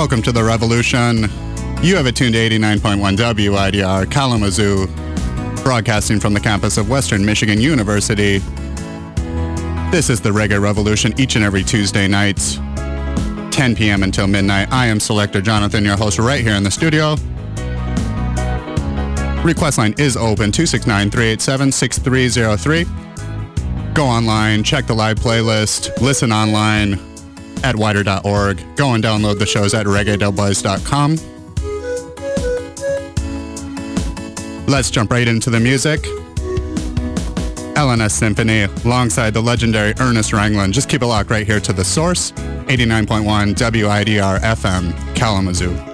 Welcome to the revolution. You have it tuned to 89.1 WIDR Kalamazoo, broadcasting from the campus of Western Michigan University. This is the Reggae Revolution each and every Tuesday night, 10 p.m. until midnight. I am Selector Jonathon, your host, right here in the studio. Request line is open 269 387 6303. Go online, check the live playlist, listen online at widr.org. Go and download the shows at reggae.buzz.com. Let's jump right into the music. L&S Symfhoney alongside the legendary Ernest Ranglin. Just keep it locked right here to the source, 89.1 WIDR FM, Kalamazoo.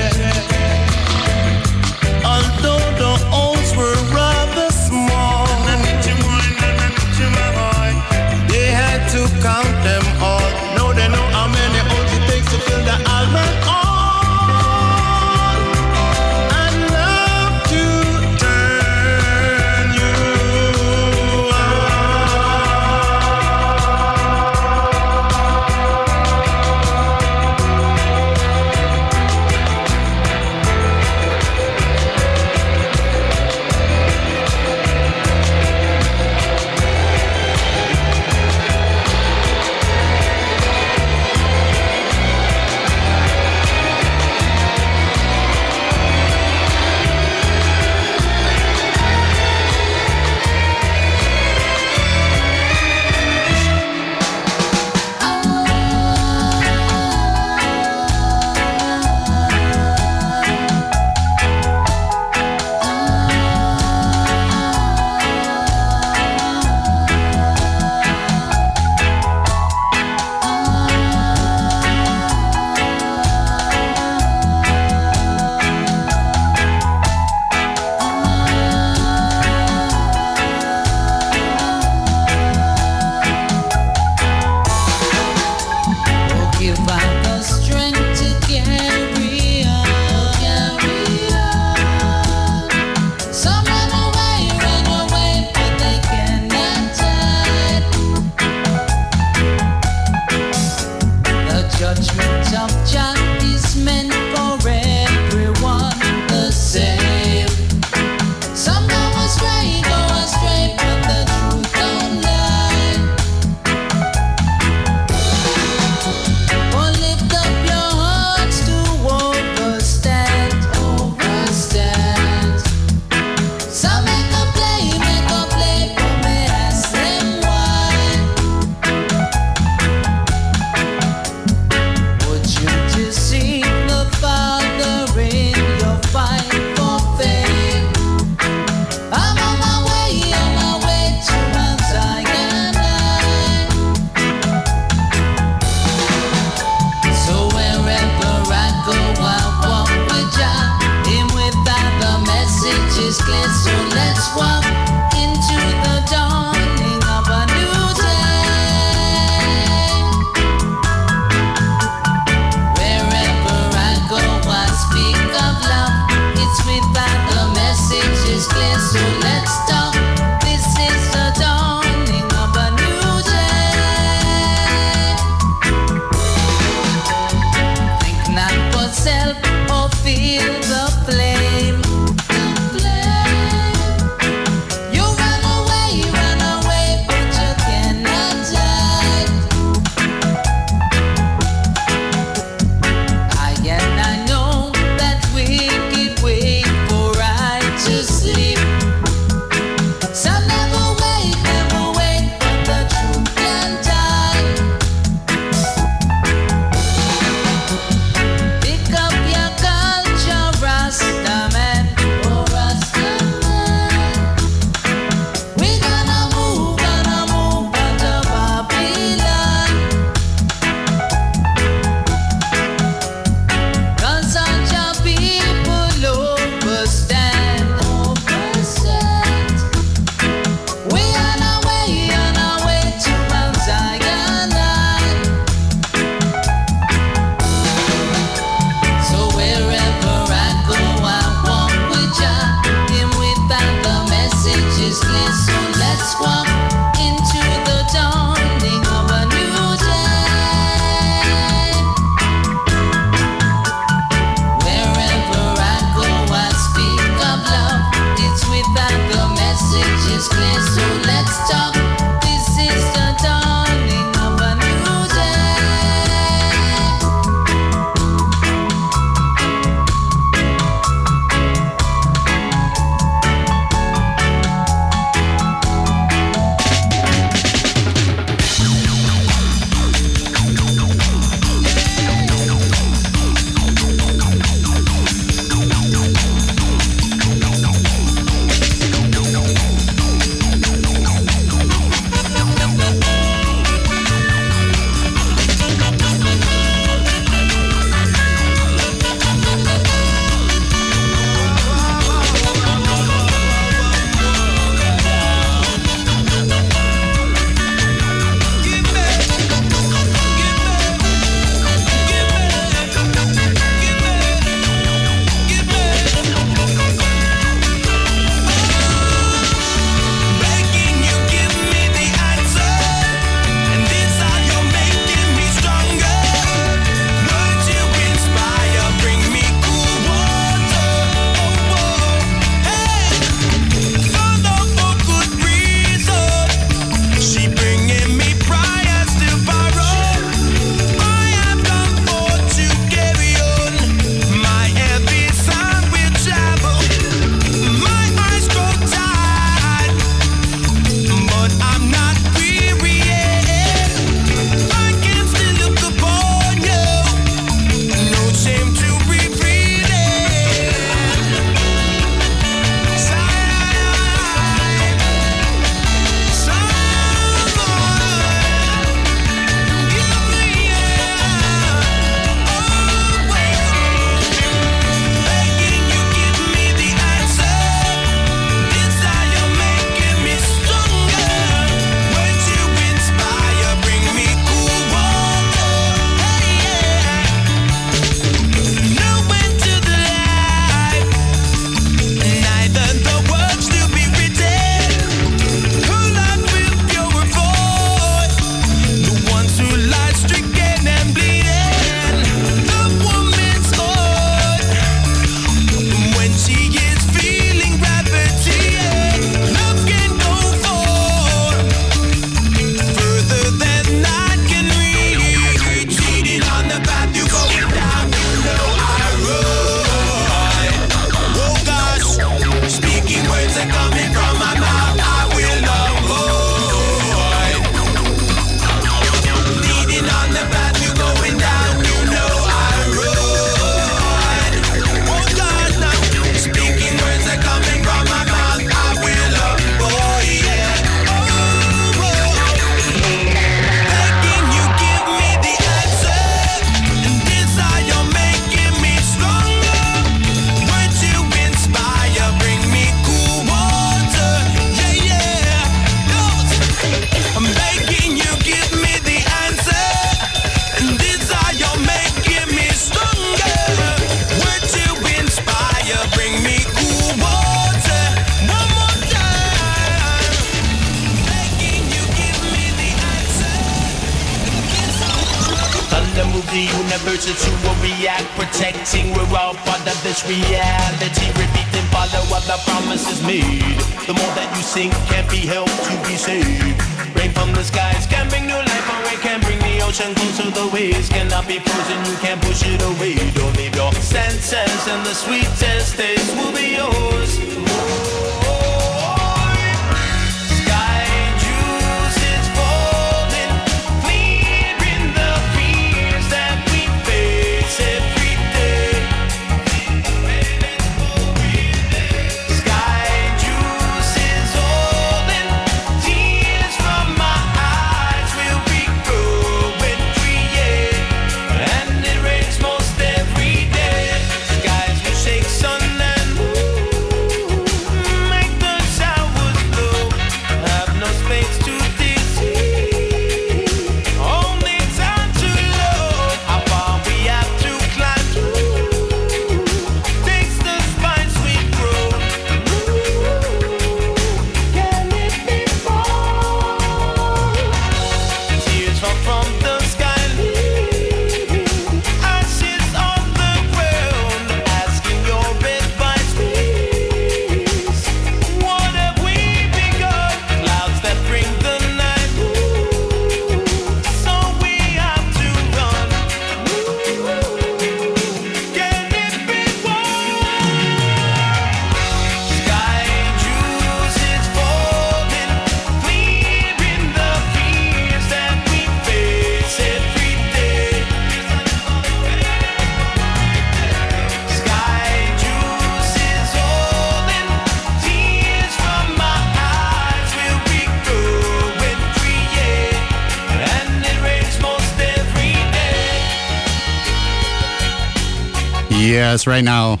Yes, right now,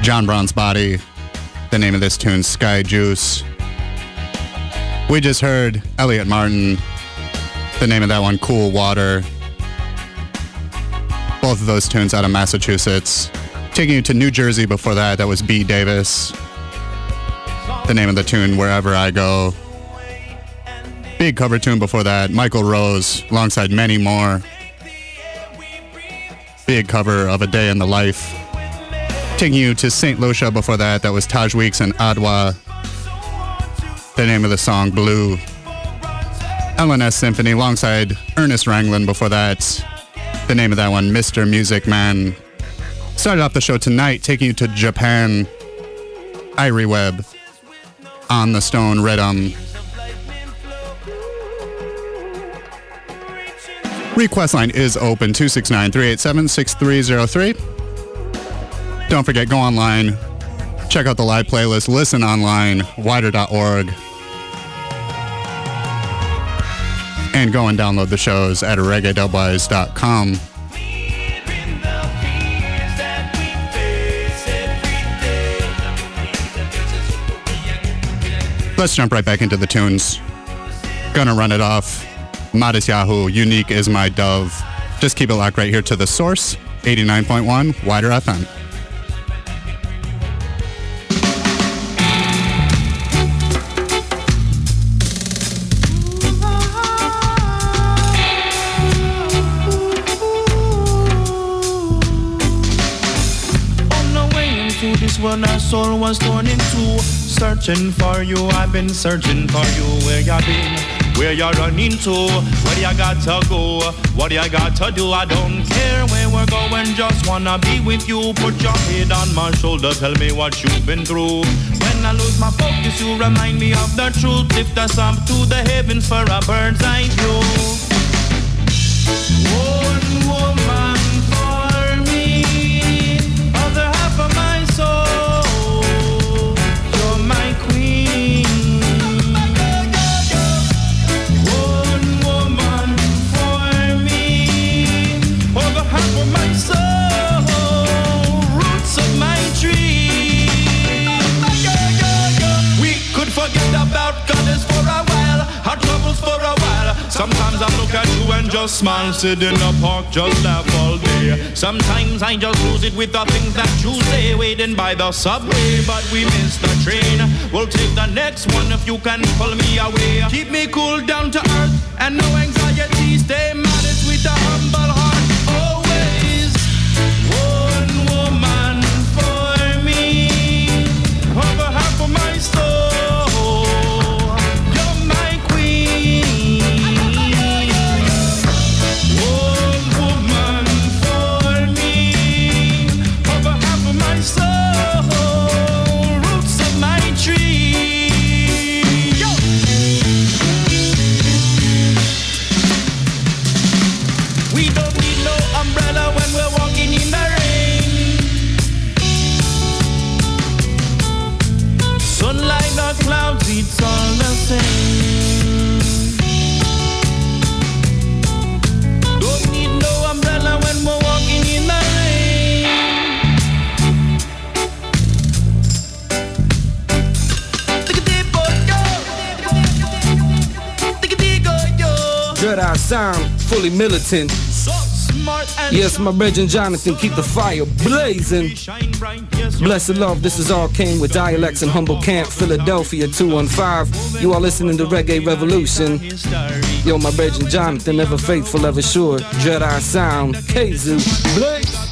John Brown's Body, the name of this tune, Sky Juice. We just heard Elliot Martin, the name of that one, Cool Water. Both of those tunes out of Massachusetts. Taking you to New Jersey before that, that was B. Davis. The name of the tune, Wherever I Go. Big cover tune before that, Michael Rose, alongside Menny Moore big cover of A Day in the Life. Taking you to St. Lucia before that, that was Taj Weekes and Adowa. The name of the song, Blue. L&S Symfhoney alongside Ernest Ranglin before that. The name of that one, Mr. Music Man. Started off the show tonight, taking you to Japan. Irie Web. On the Stone Riddim. Request line is open 269 387 6303. Don't forget, go online, check out the live playlist, listen online, widr.org, and go and download the shows at reggae.wise.com. Let's jump right back into the tunes. Gonna run it off Matisyahu, Unique is my dove. Just keep it locked right here to the source, 89.1 WIDR FM. this world our soul was torn into searching for you i've been searching for you where you been where you're running to? Where you got to go? What you got to do? I don't care where we're going, just wanna be with you. Put your head on my shoulder, tell me what you've been through. When I lose my focus, you remind me of the truth. Lift us up to the heavens for a bird's eye view. One woman Sometimes I look at you and just smile, sit in the park, just laugh all day. Sometimes I just lose it with the things that you say, waiting by the subway, but we miss the train. We'll take the next one if you can pull me away. Keep me cool down to earth and no anxiety. Stay modest with a humble sound fully militant. Yes, my brethren Jonathon, keep the fire blazing. Blessed love, this is all came with dialects and humble camp, Philadelphia 215. You are listening to Reggae Revolution. Yo, my brethren Jonathon, ever faithful, ever sure. Jedi sound, Kazu, blaze.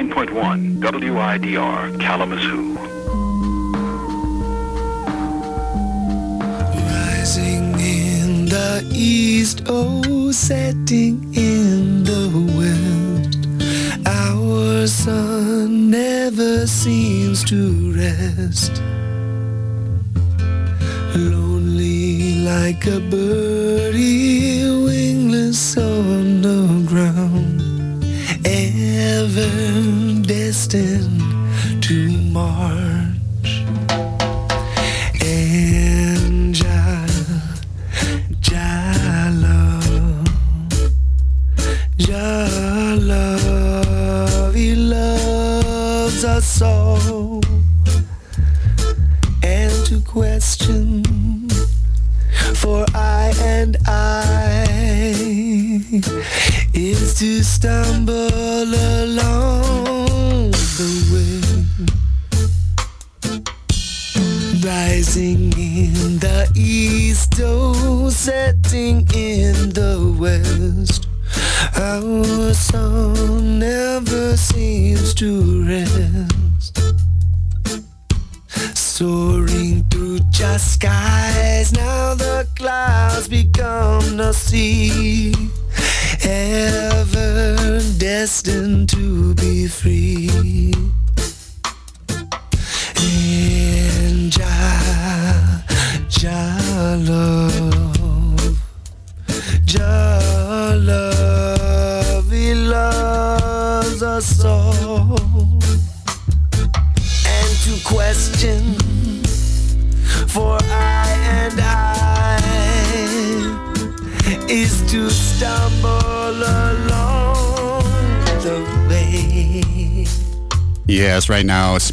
89.1 WIDR Kalamazoo. Rising in the east, oh, setting in the west. Our sun never seems to rest. Lonely like a bird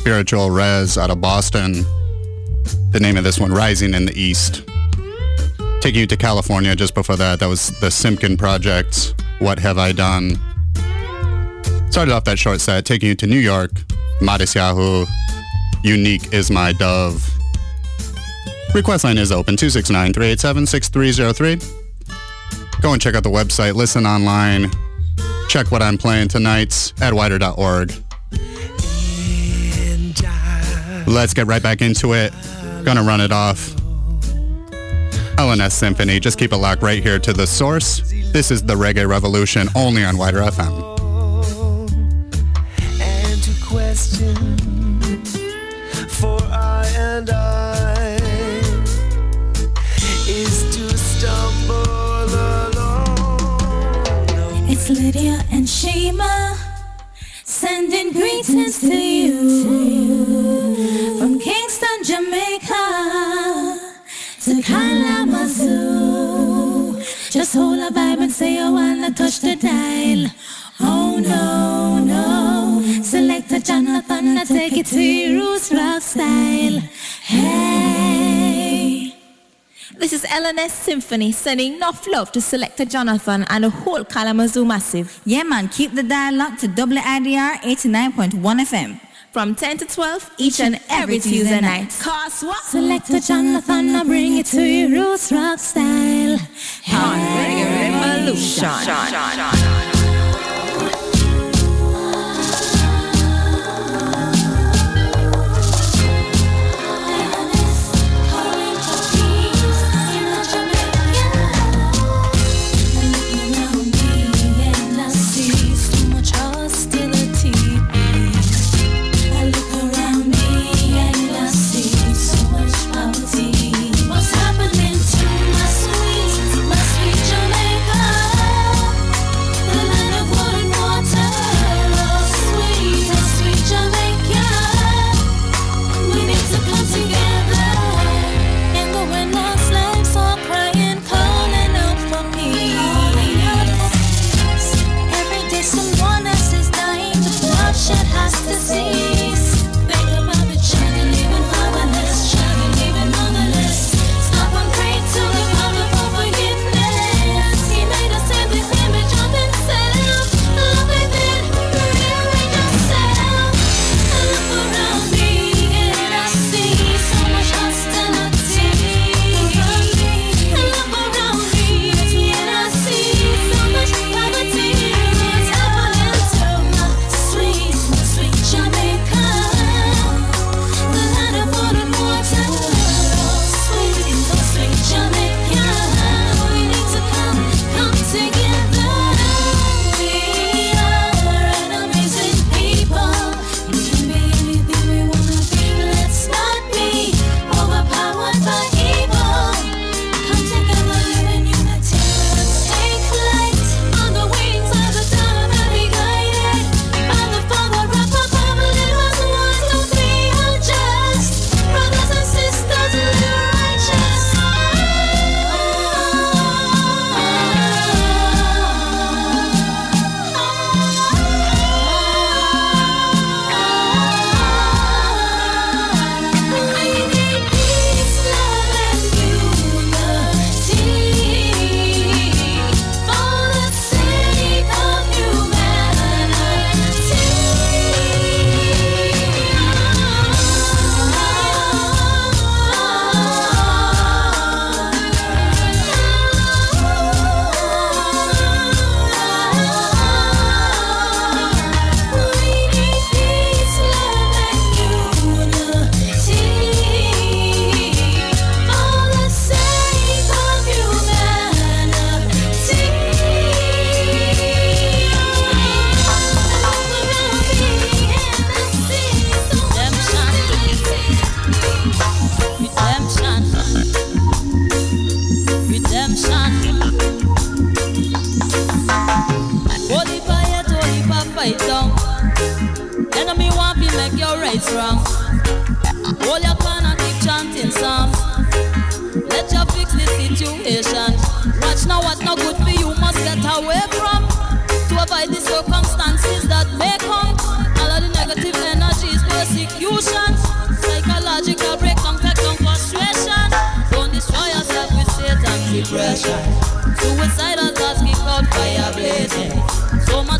Spiritual Rez out of Boston. The name of this one, Rising in the East. Taking you to California just before that, that was the Simpkin Project, What Have I Done? Started off that short set, taking you to New York, Matisyahu. Unique is My Dove. Request line is open, 269-387-6303. Go and check out the website, listen online, check what I'm playing tonight at widr.org. Let's get right back into it. Gonna run it off. L&S Symfhoney. Just keep it locked right here to the source. This is the Reggae Revolution only on WIDR FM. Wanna touch the dial. Oh no, no. Selector Jonathon and take it to your roots rock style. Hey. This is L&S Symfhoney sending enough love to Selector Jonathon and the whole Kalamazoo Massive. Yeah, man, keep the dial locked to WIDR 89.1 FM. From 10 to 12 each and every Tuesday night. Cause what? Selector Jonathon and bring it to your roots rock style. On Reggae Revolution.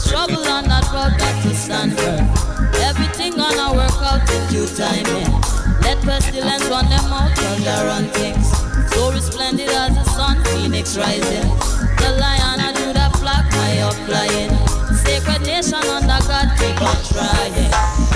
trouble and not proud got to stand firm. Everything gonna work out in due time. Yeah. Let pestilence run them out, thunder on things. So resplendent as the sun, phoenix rising. The lion and Judah flock, high up flying. Sacred nation under God, keep on trying.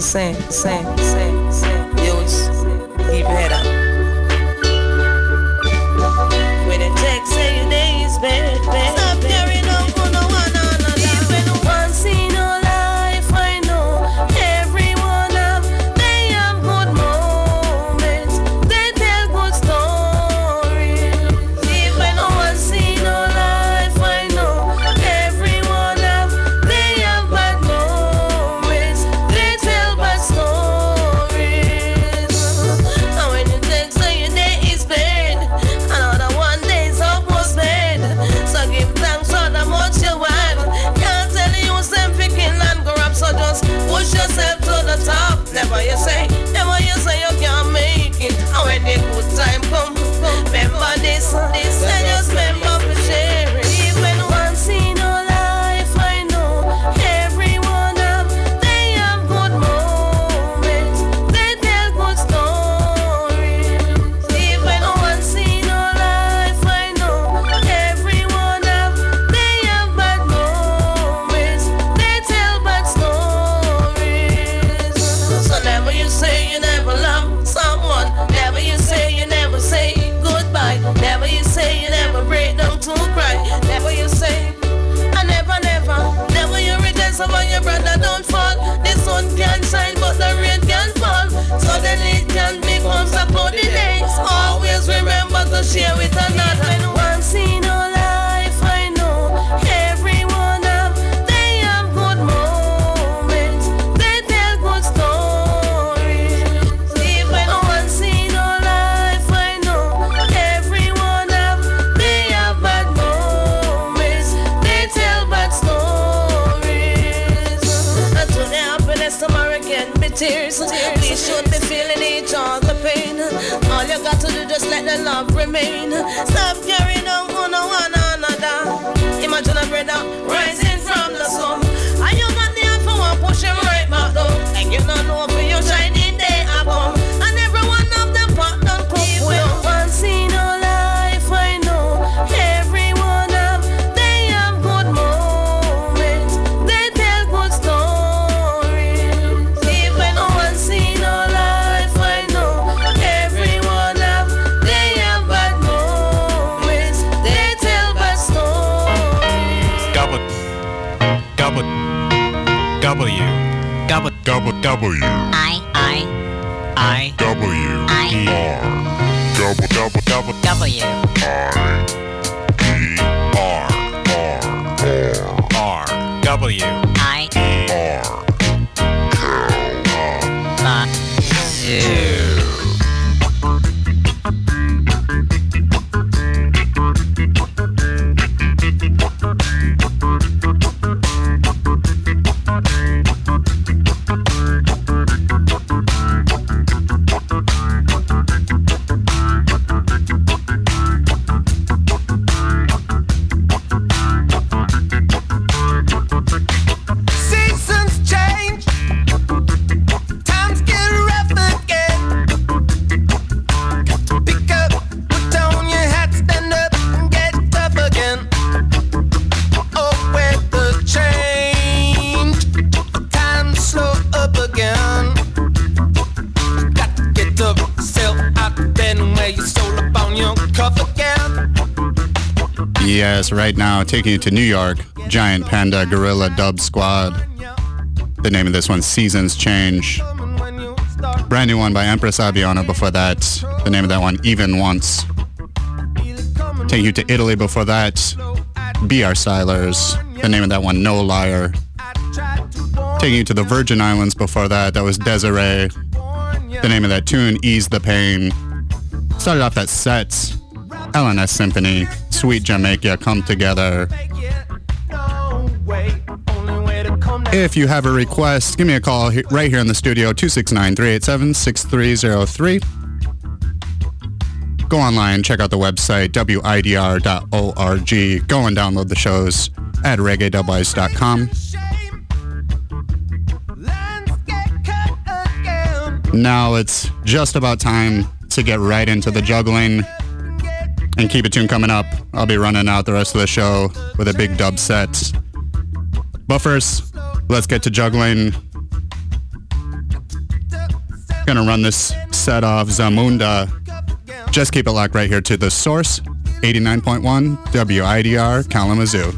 Same. saying, saying. Gobble. W. I, I, I. I, W. R. Double. Double. Double. W. R. E. R. R. R. W. I, E. R. right now, taking you to New York, Giant Panda Guerilla Dub Squad. The name of this one, Seasons Change. Brand new one by Empress Abiona before that. The name of that one, Even Once. Taking you to Italy before that, B.R. Stylers. The name of that one, No Liar. Taking you to the Virgin Islands before that, that was Dezarie. The name of that tune, Ease the Pain. Started off that set, L&S Symfhoney, Sweet Jamaica Come Together. If you have a request, give me a call right here in the studio, 269-387-6303. Go online, check out the website, widr.org. Go and download the shows at reggae.wise.com. Now it's just about time to get right into the juggling and keep it tuned coming up. I'll be running out the rest of the show with a big dub set. But first, let's get to juggling. Gonna run this set off Zamunda. Just keep it locked right here to the source, 89.1 WIDR Kalamazoo.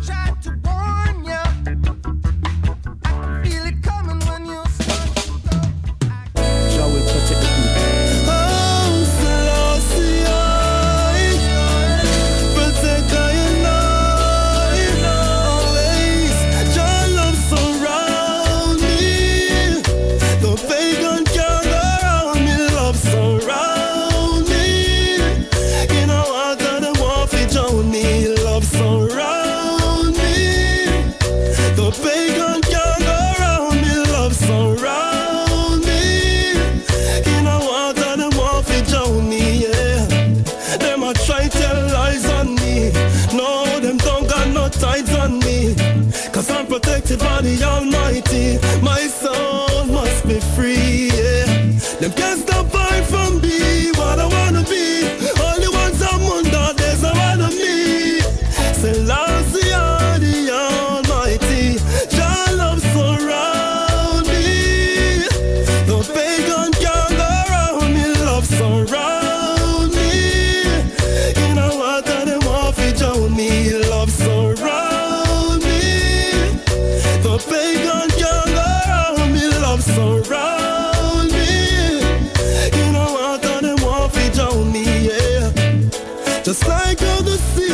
Like how the sea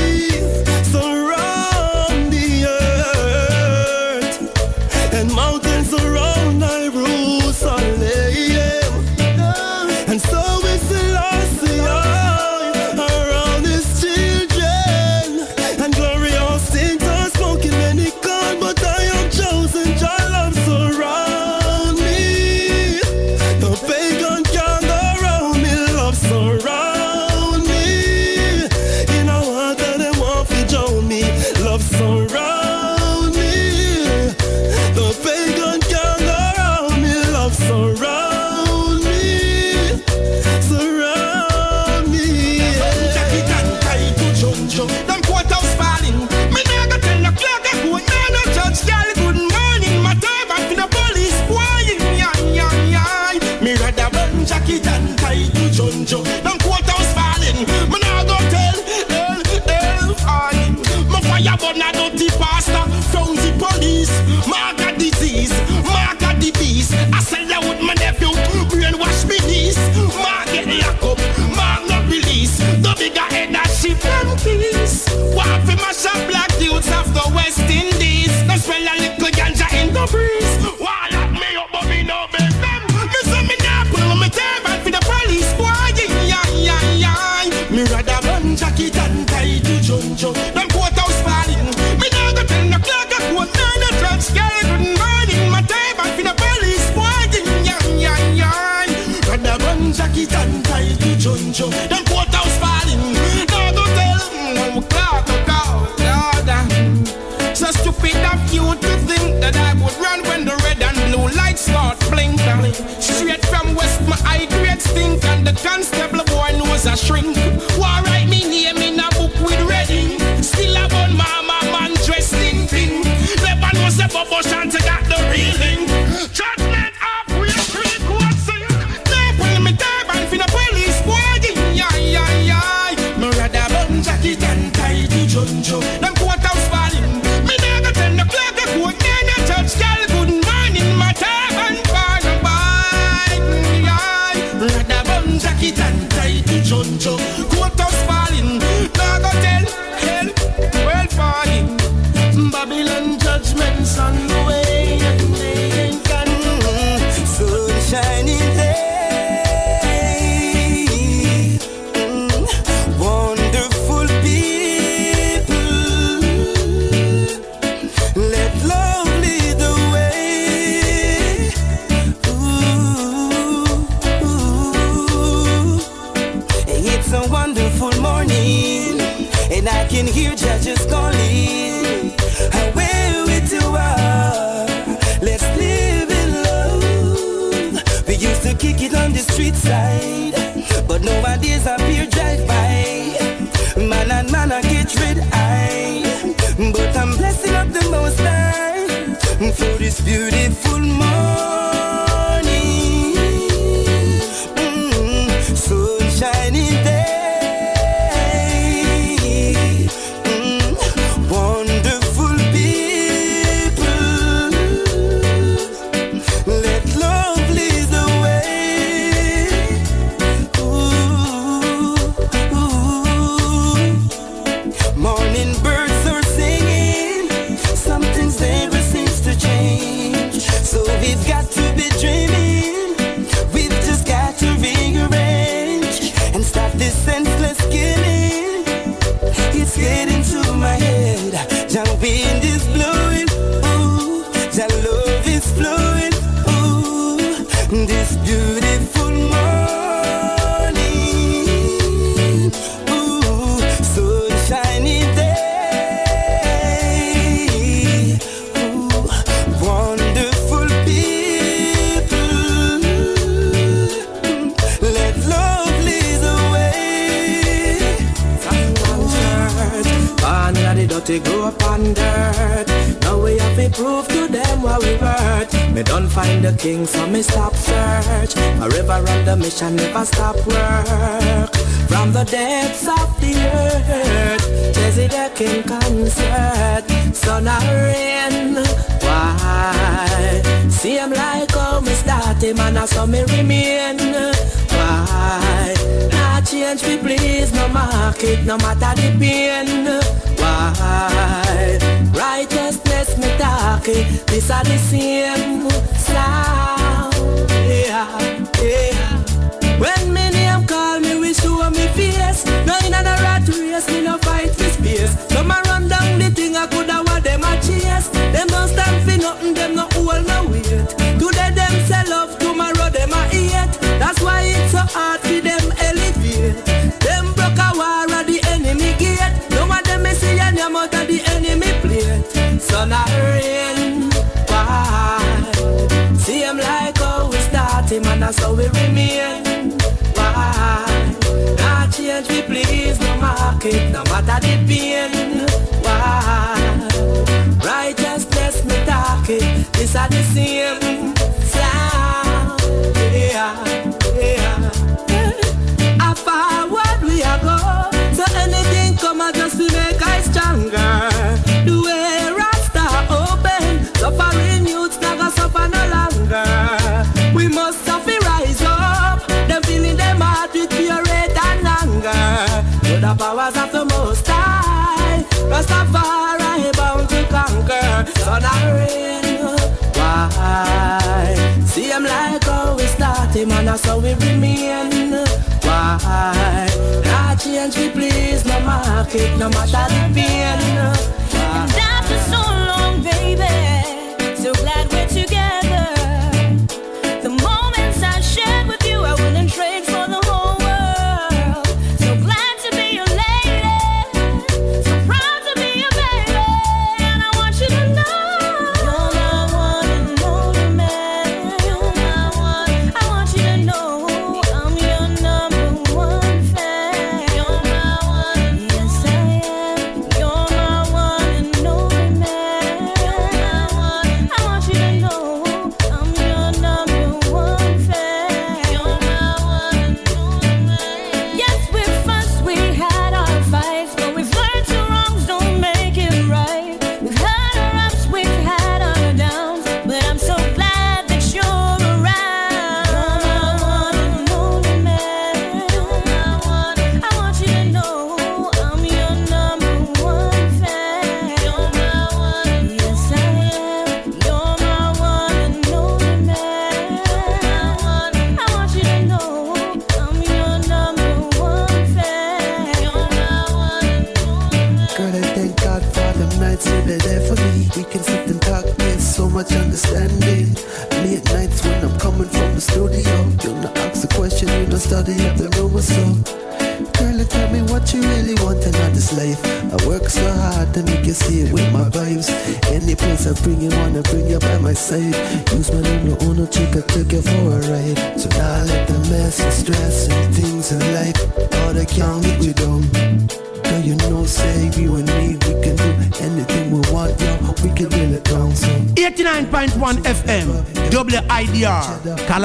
this beautiful morning.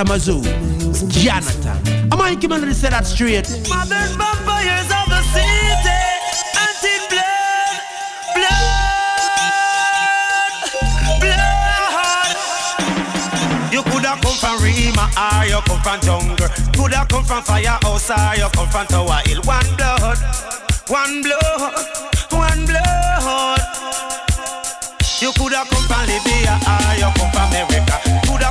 Kalamazoo, Jonathon. Am I coming to say that straight? Mothers, vampires of the city, blood, blood, blood. You coulda come from ah, you come from jungle. Coulda come from firehouse, or you come from Tower Hill. One blood, one blood, one blood. You coulda come from Libya, ah, you come from America. Coulda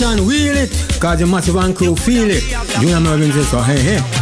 Sebastian, wheel it, cause the massive and crew feel it. Junior Mervin says, so hey, hey.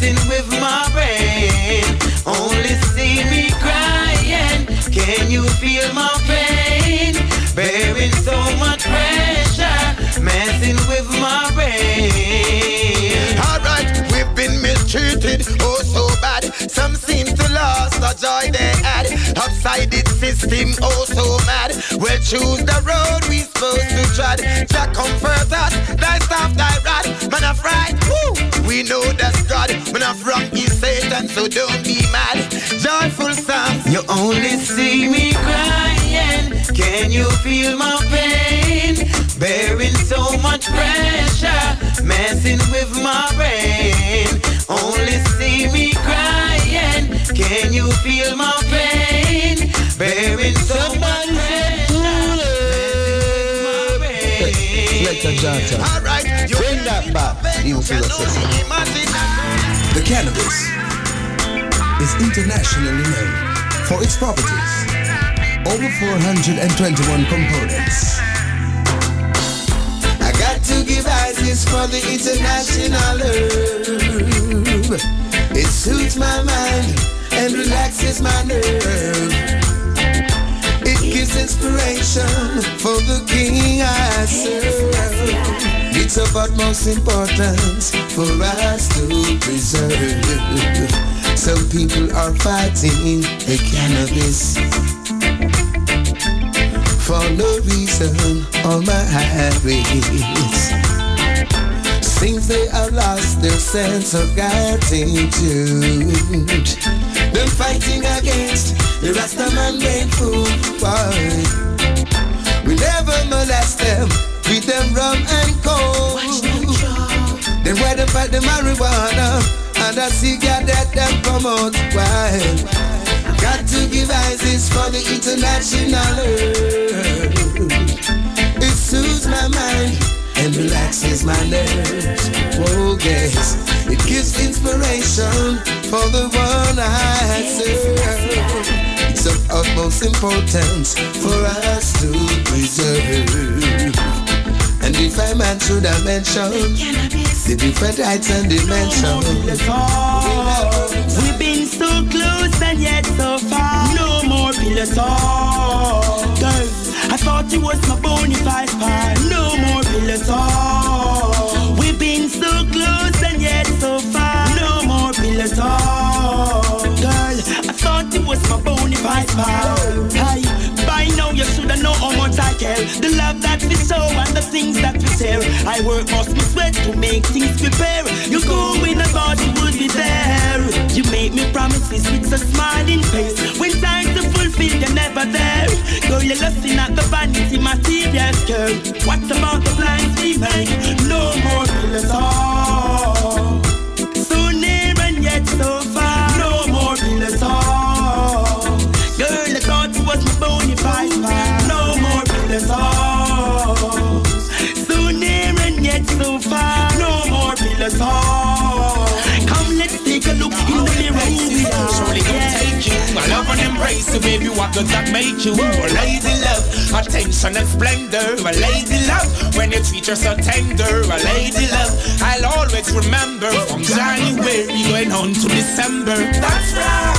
Messing with my brain. Only see me crying. Can you feel my pain? Bearing so much pressure, messing with my brain. Alright, we've been mistreated, oh so bad. Some seem to lost the joy they had. Upside it system, oh so mad. We'll choose the road we supposed to tread. Jah comfort us, thy staff, thy rod. Man of right, woo, we know that's God. Man of wrong is Satan, so don't be mad. Joyful songs. You only see me crying. Can you feel my pain? Bearing so much pressure, messing with my brain. Only see me crying. Can you feel my pain? Bearing so much pressure, messing with my brain. Let the Johnson. Alright, you Bring that back. You feel The cannabis is internationally known for its properties. Over 421 components. I got to give ISIS for the international herb. It suits my mind and relaxes my nerve. Gives inspiration for the king I serve. It's of utmost importance for us to preserve. Some people are fighting the cannabis for no reason on my highways. Seems they have lost their sense of gratitude. Them fighting against the Rastaman brain food. Why? We never molest them with them rum and coke. Then why they fight the marijuana and a cigarette that them promote? Why? Got to give ISIS for the international herb. It soothes my mind and relaxes my nerves. Oh yes, it gives inspiration for the one I serve. It's of utmost importance for us to preserve. And if I man should I mention the different heights and dimensions. We've been so close and yet so far. No more pill at all. Girl, I thought you was my bona fide. No more pill at you was my bona. Hey, by now you shoulda know how much I care. The love that we show and the things that we share. I work must me sweat to make things prepare. You go in a thought you would be there. You make me promises with a smiling face. When time to fulfill, you're never there. Girl, you're lusting at the vanity material girl. What about the plans we make? No more pill at all. So near and yet so far. More pill at all. Come, let's take a look in the mirror. Who we are. Surely come take you. I love and embrace you, baby. What does that make you? A lady love, attention and splendor. A lady love, when you treat her so tender. A lady love, I'll always remember from January going on to December. That's right.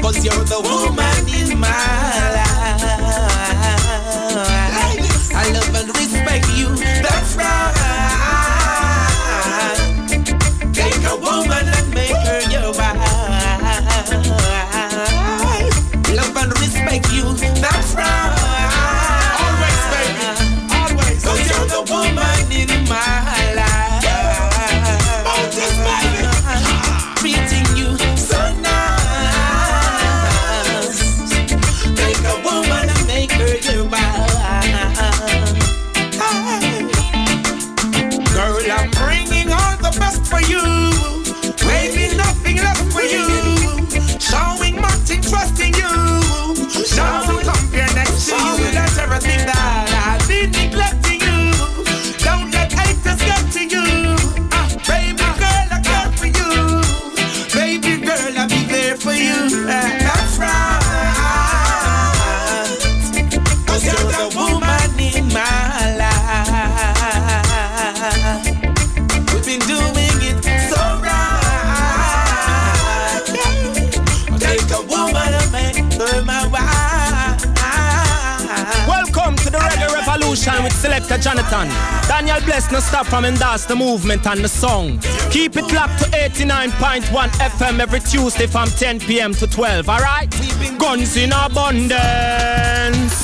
Cause you're the woman in my life. Jonathon. Daniel Bless no stop from endorse the movement and the song. Keep it locked to 89.1 FM every Tuesday from 10 p.m. to 12, alright? Guns in abundance.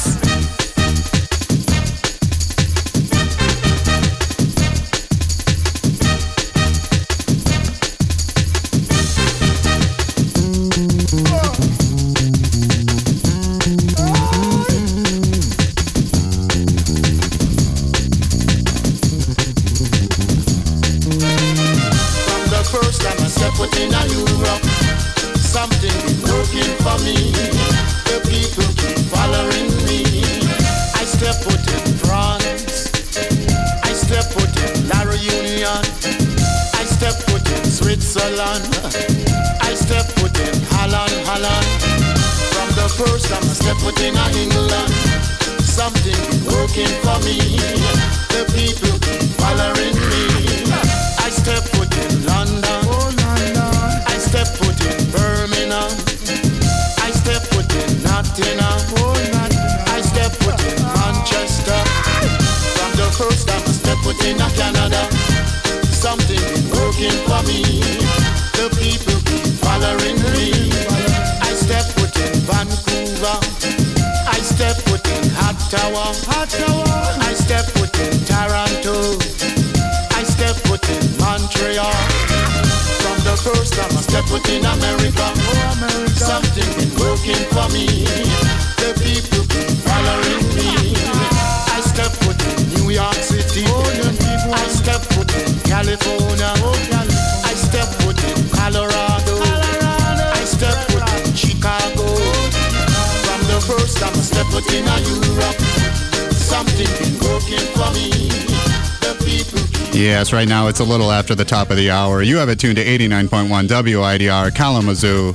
Yes, right now it's a little after the top of the hour. You have it tuned to 89.1 WIDR Kalamazoo,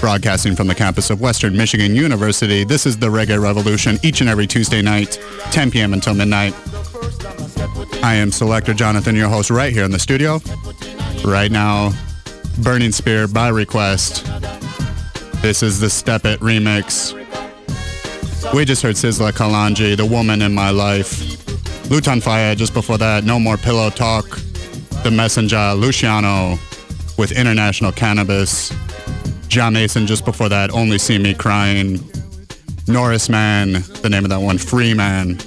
broadcasting from the campus of Western Michigan University. This is the Reggae Revolution each and every Tuesday night, 10 p.m. until midnight. I am Selector Jonathon, your host, right here in the studio. Right now, Burning Spear by request. This is the Step It remix. We just heard Sizzla Kalonji, The Woman in My Life. Lutan Fyah just before that, No More Pillow Talk. The Messenger, Luciano with International Cannabis. Jah Mason just before that, Only See Me Crying. Norris Man, the name of that one, Free Man.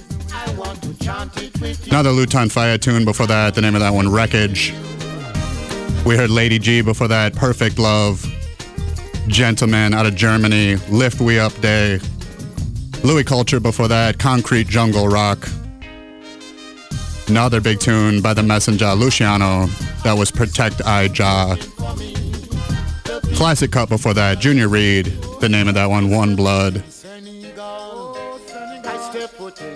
Another Lutan Fyah tune before that, the name of that one, Wreckage. We heard Lady G before that, Perfect Love. Gentleman out of Germany, Lift We Up Deh. Louie Culture before that, Concrete Jungle Rock. Another big tune by the messenger Luciano that was Protect I Jah. Classic cut before that, Junior Reid, the name of that one, One Blood.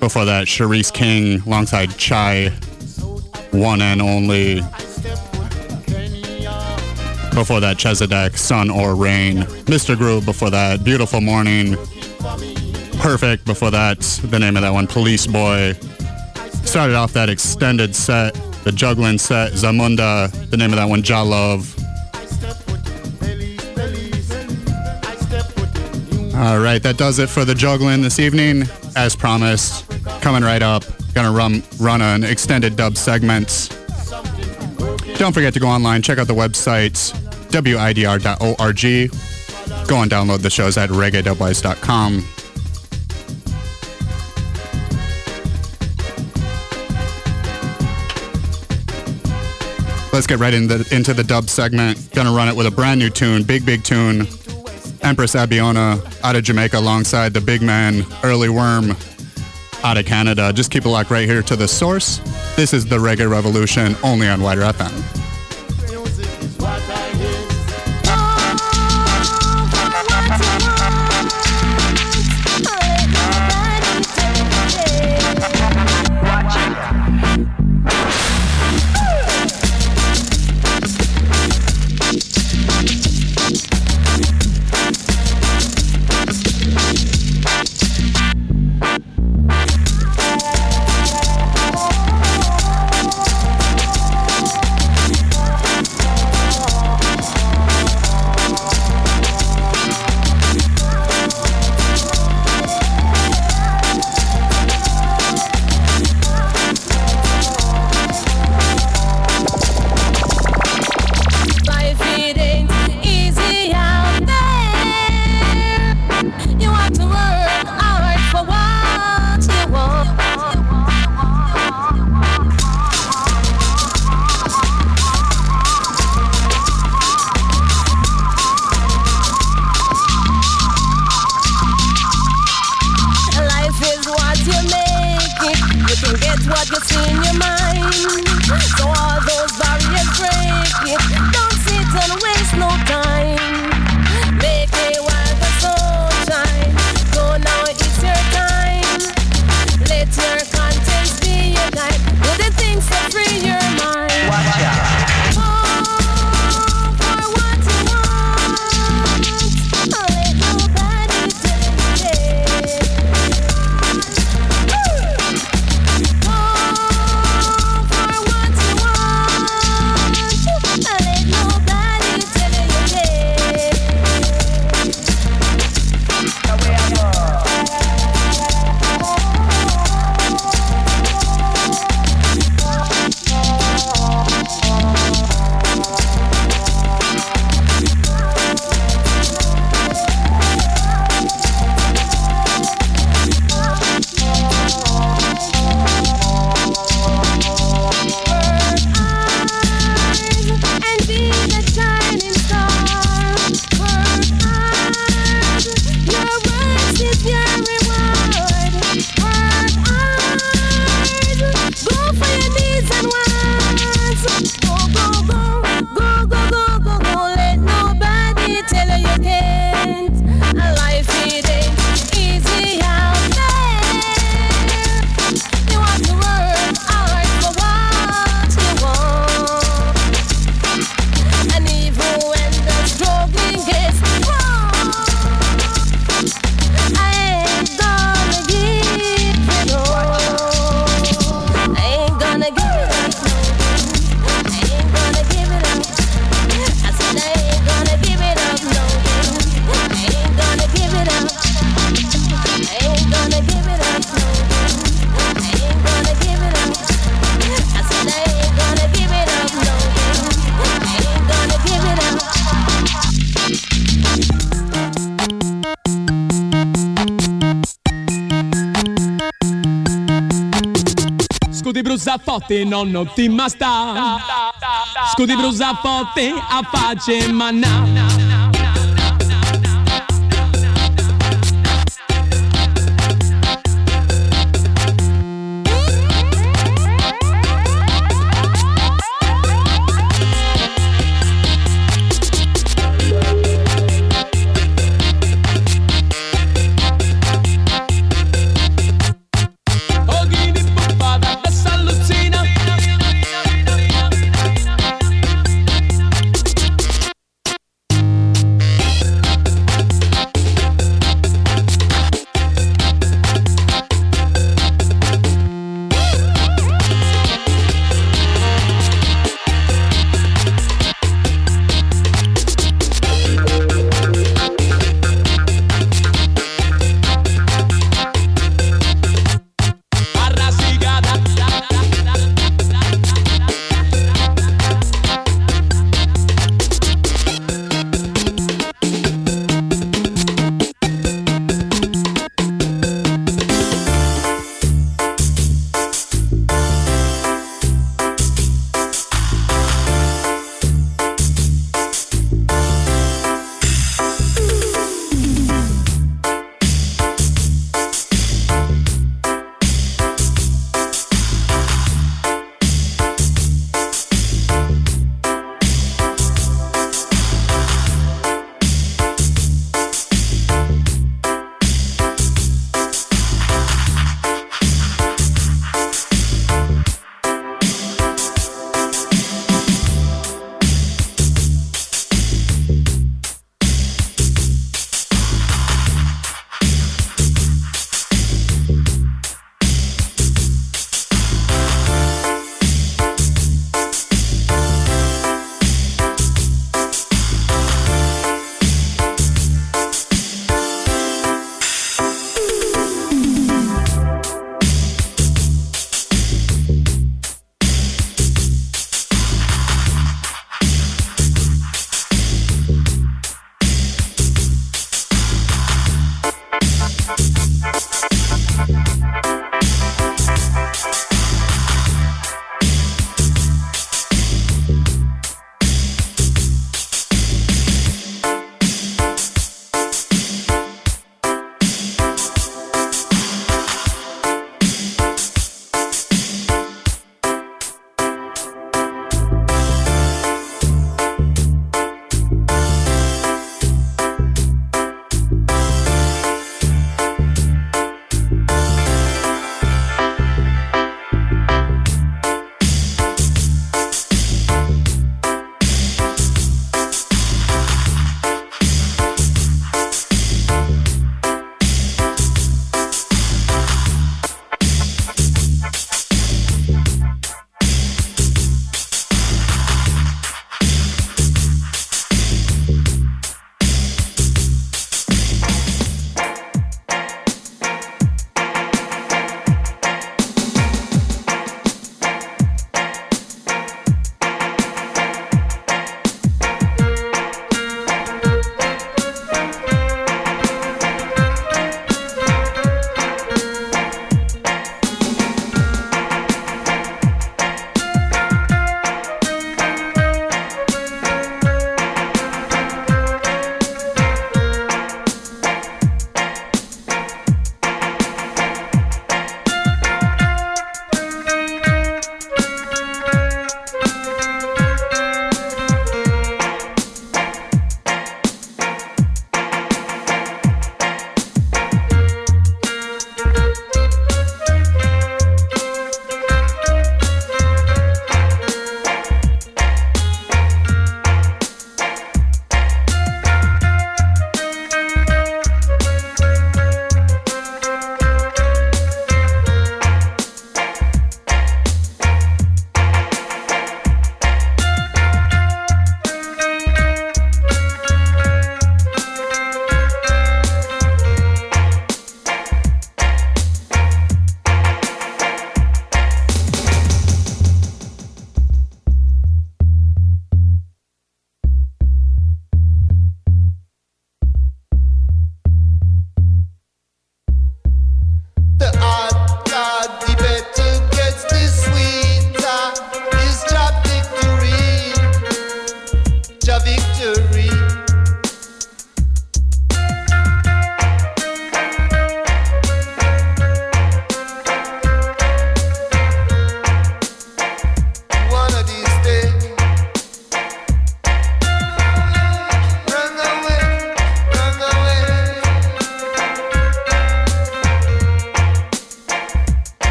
Before that, Cherise King alongside Chai, One and Only. Before that, Chezidek, Sun or Rain. Mr. Groove before that, Beautiful Morning. Perfect before that, the name of that one, Police Boy. Started off that extended set, the juggling set, Zamunda, the name of that one, Jah Love. All right, that does it for the juggling this evening. As promised, coming right up, gonna run run an extended dub segment. Don't forget to go online, check out the website widr.org. Go and download the shows at reggae.wise.com. Let's get right into, into the dub segment. Gonna run it with a brand new tune, big, big tune. Empress Abiona out of Jamaica alongside the big man, Early Worm out of Canada. Just keep it locked right here to the source. This is the Reggae Revolution only on WIDR FM. Forte, nonno ti ma sta. Scudi brusa forte, a face manna.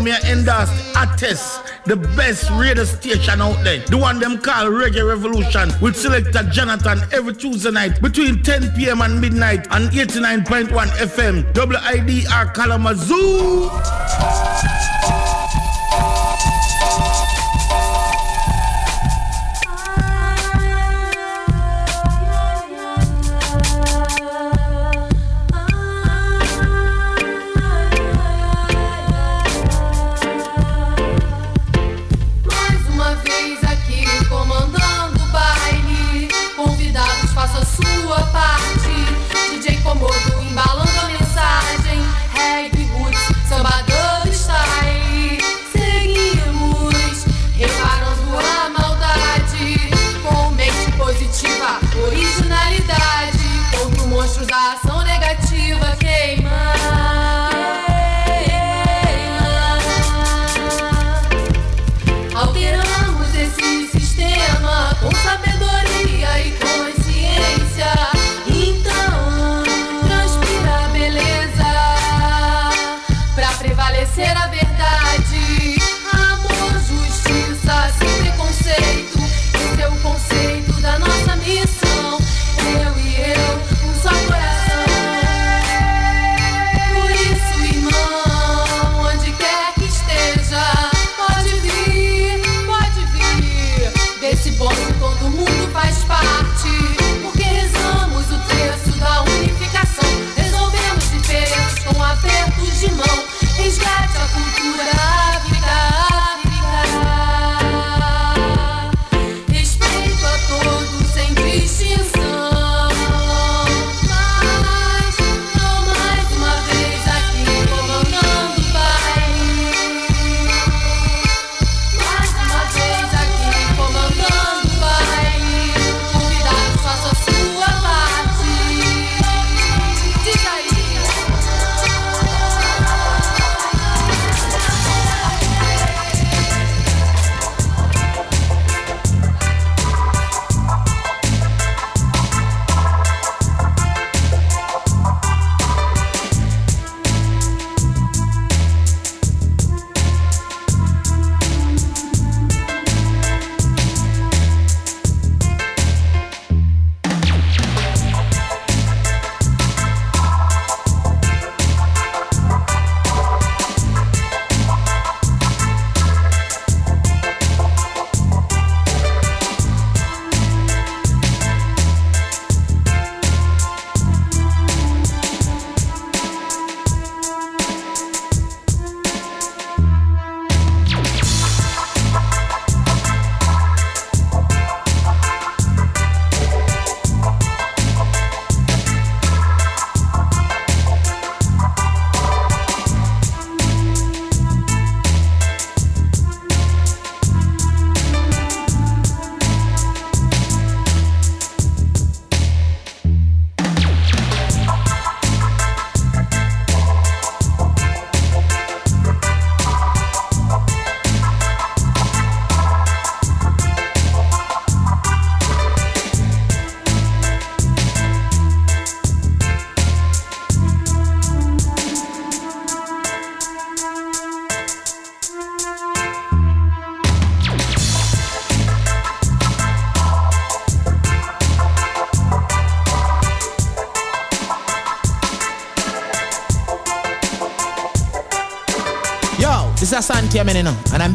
now me endorse Attest, the best radio station out there. The one them call Reggae Revolution with selector Jonathon every Tuesday night between 10 p.m. and midnight on 89.1 FM WIDR Kalamazoo.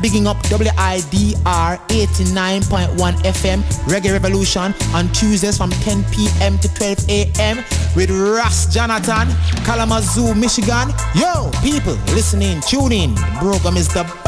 bigging up WIDR 89.1 FM Reggae Revolution on Tuesdays from 10 p.m. to 12 a.m. with Ross Jonathon, Kalamazoo, Michigan. Yo, people listening, tune in. The is the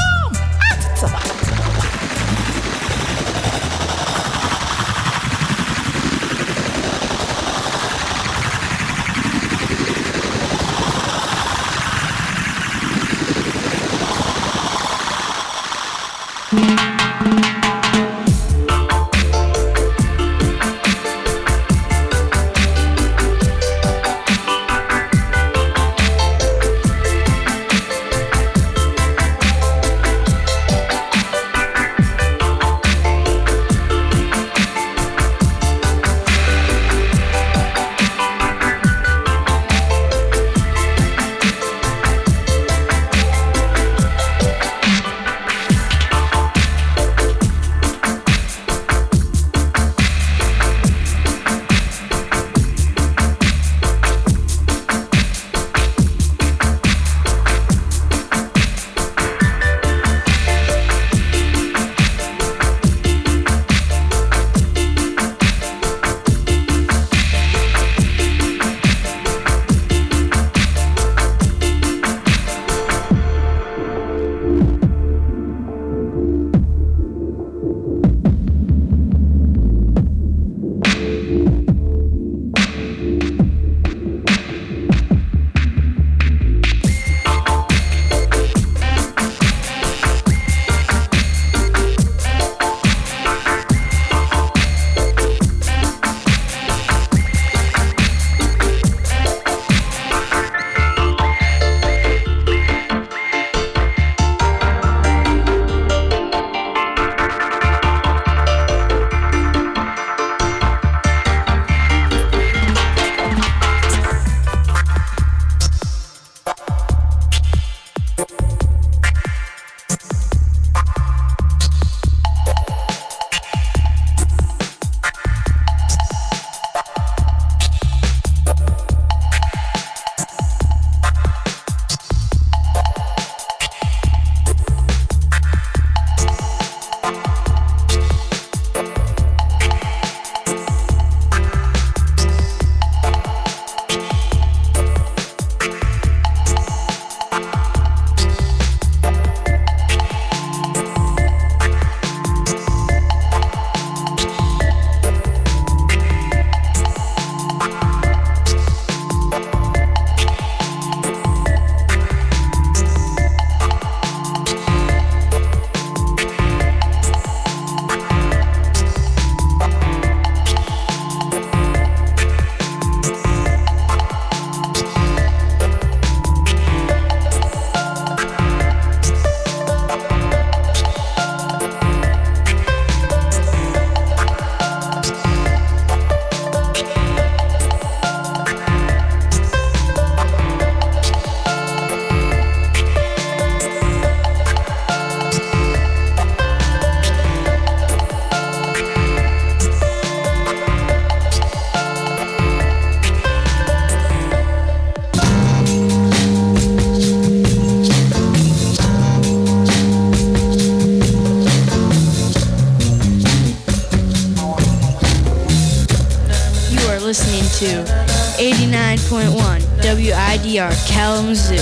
89.1 WIDR Kalamazoo.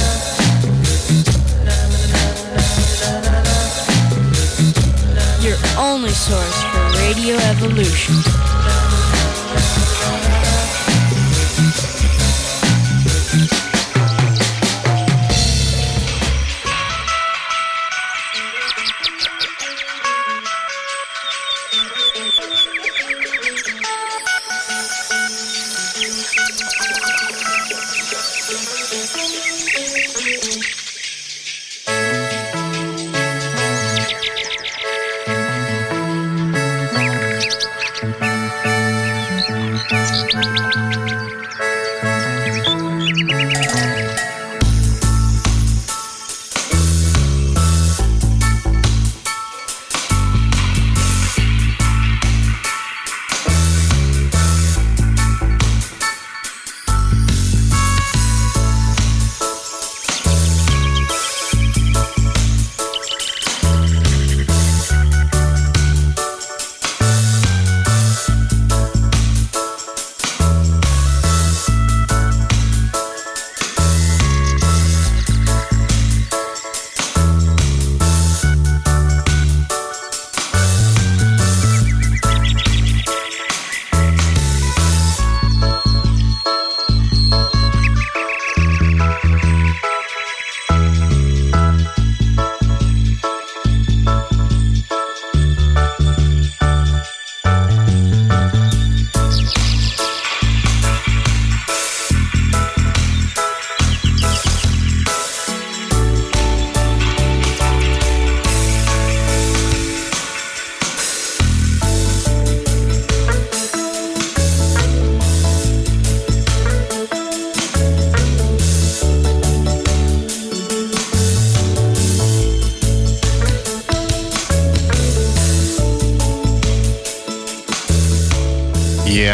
Your only source for Radio Evolution.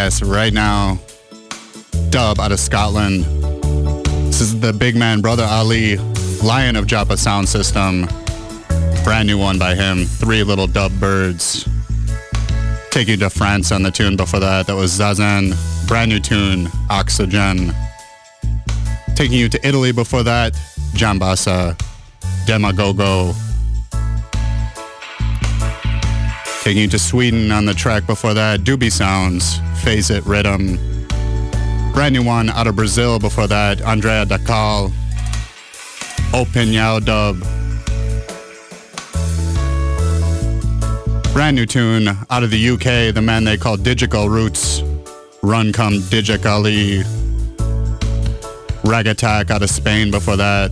Yes, right now, dub out of Scotland. This is the big man, Brother Ali, Lion of Joppa Sound System. Brand new one by him, Three Little Dub Birds. Take you to France on the tune before that. That was Zazen. Brand new tune, Oxygen. Taking you to Italy before that, Jambasa, Demagogo. Taking you to Sweden on the track before that, Doobie Sounds, Phase It Rhythm. Um, brand new one out of Brazil before that, Andrea Dacal, Open Yao Dub. Brand new tune out of the UK, the man they call Digical Roots, Run Come Digically. Rag Attack out of Spain before that.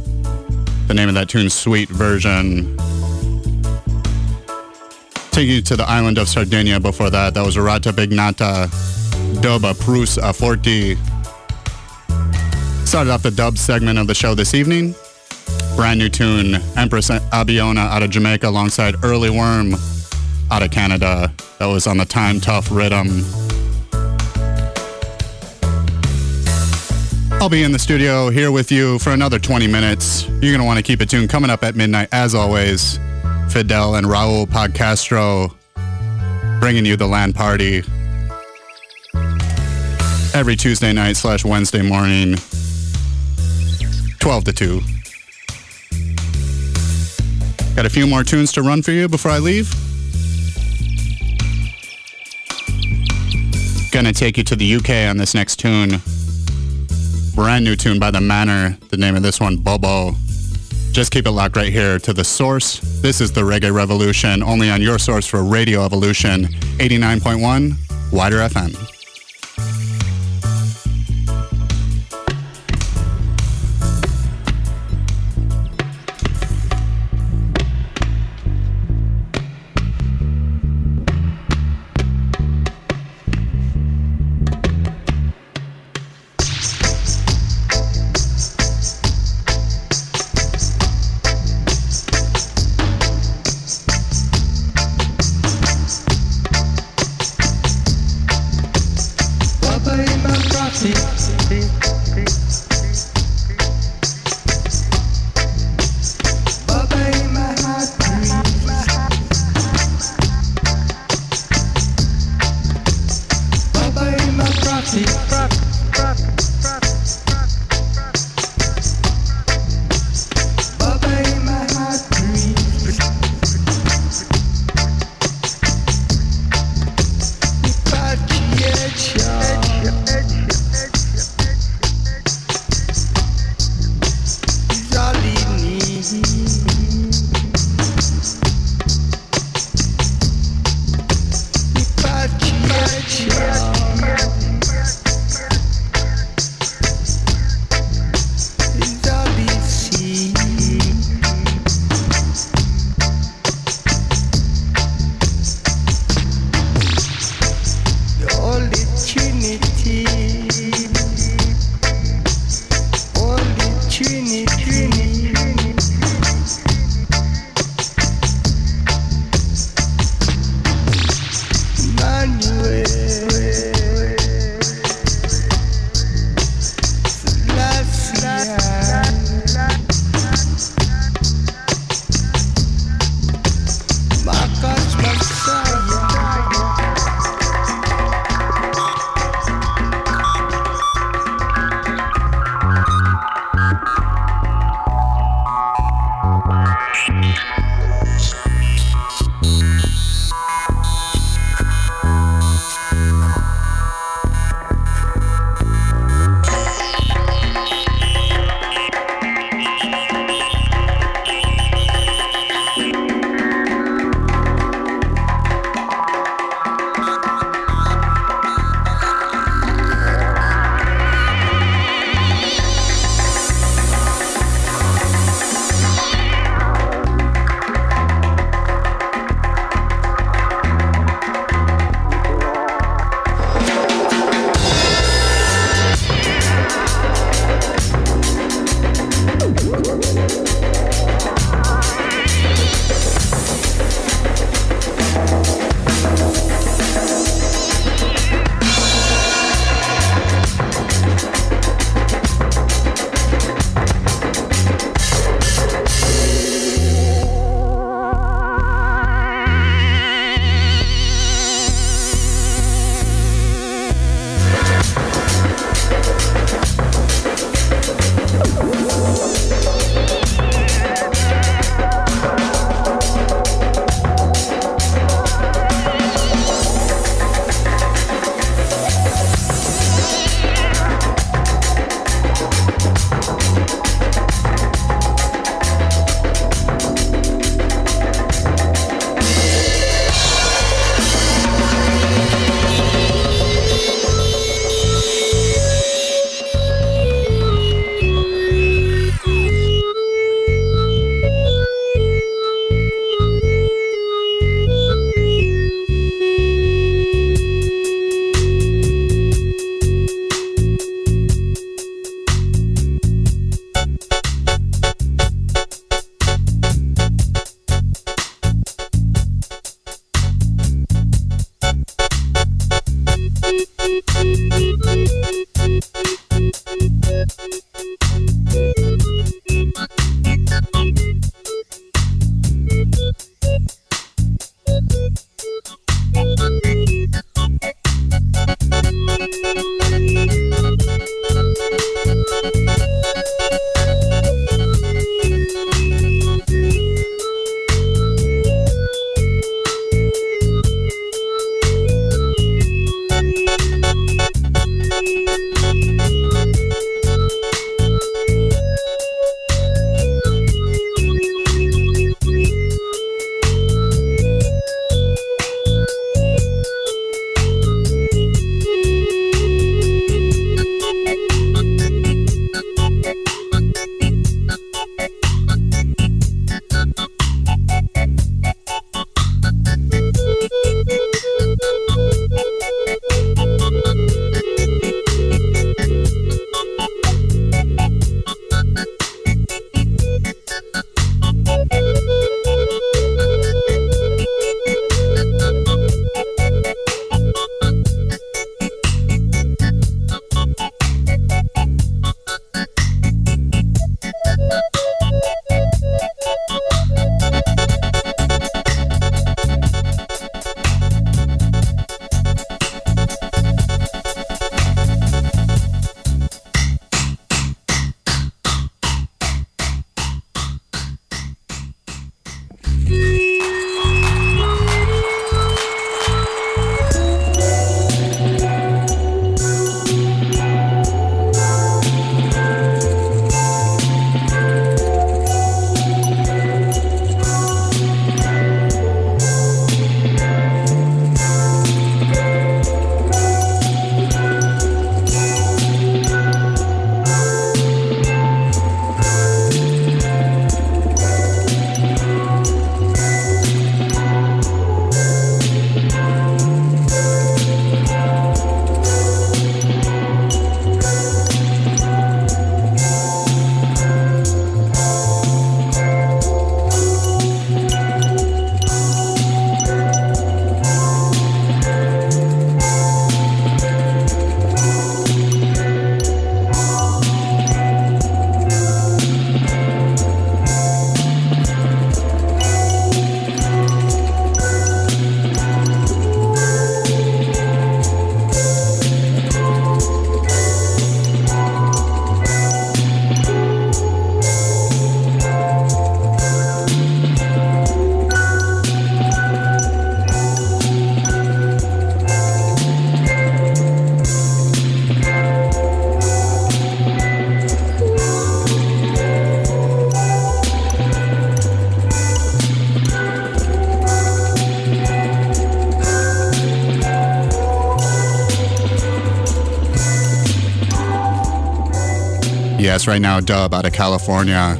The name of that tune, Sweet Version. Taking you to the island of Sardinia before that. That was Rata Bignata, Duba Prus a Forti. Started off the dub segment of the show this evening. Brand new tune, Empress Abiona out of Jamaica alongside Early Worm out of Canada. That was on the Time Tough Rhythm. I'll be in the studio here with you for another 20 minutes. You're going to want to keep it tuned. Coming up at midnight, as always, Fidel and Raul Podcastro bringing you the land party every Tuesday night slash Wednesday morning, 12 to 2. Got a few more tunes to run for you before I leave. Gonna take you to the UK on this next tune. Brand new tune by The Manor. The name of this one, Bobo. Just keep it locked right here to the source. This is the Reggae Revolution, only on your source for Radio Evolution, 89.1 WIDR FM. Right now, dub out of California.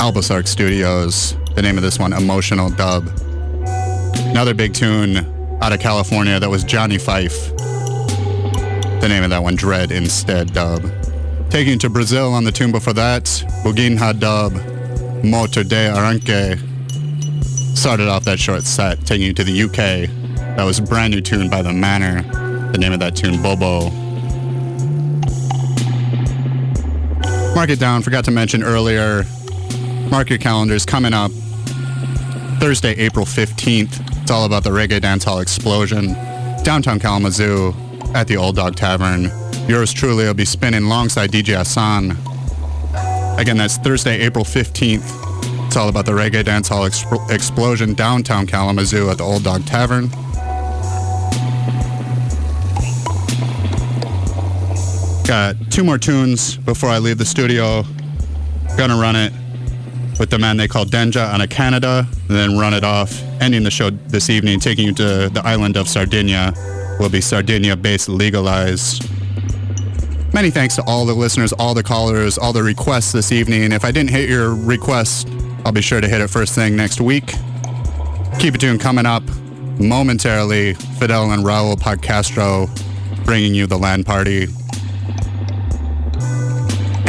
Albasark Studios. The name of this one, Emotional Dub. Another big tune out of California that was Johnny Fife. The name of that one, Dread Instead Dub. Taking you to Brazil on the tune before that, Buguinha Dub, Motor de Arranque. Started off that short set, taking you to the UK. That was a brand new tune by The Manor. The name of that tune, Bobo. Mark it down, forgot to mention earlier. Mark your calendars coming up. Thursday, April 15th. It's all about the reggae dancehall explosion. Downtown Kalamazoo at the Old Dog Tavern. Yours truly will be spinning alongside DJ Hassan. Again, that's Thursday, April 15th. It's all about the reggae dancehall exp- explosion downtown Kalamazoo at the Old Dog Tavern. Got two more tunes before I leave the studio. Gonna run it with the man they call Denja on a Canada, and then run it off, ending the show this evening, taking you to the island of Sardinia. Will be Sardinia based legalized. Many thanks to all the listeners, all the callers, all the requests this evening. If I didn't hit your request, I'll be sure to hit it first thing next week. Keep it tuned coming up momentarily. Fidel and Raul Podcastro bringing you the land party.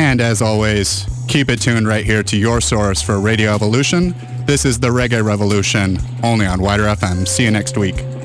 And as always, keep it tuned right here to your source for Radio Evolution. This is the Reggae Revolution, only on WIDR FM. See you next week.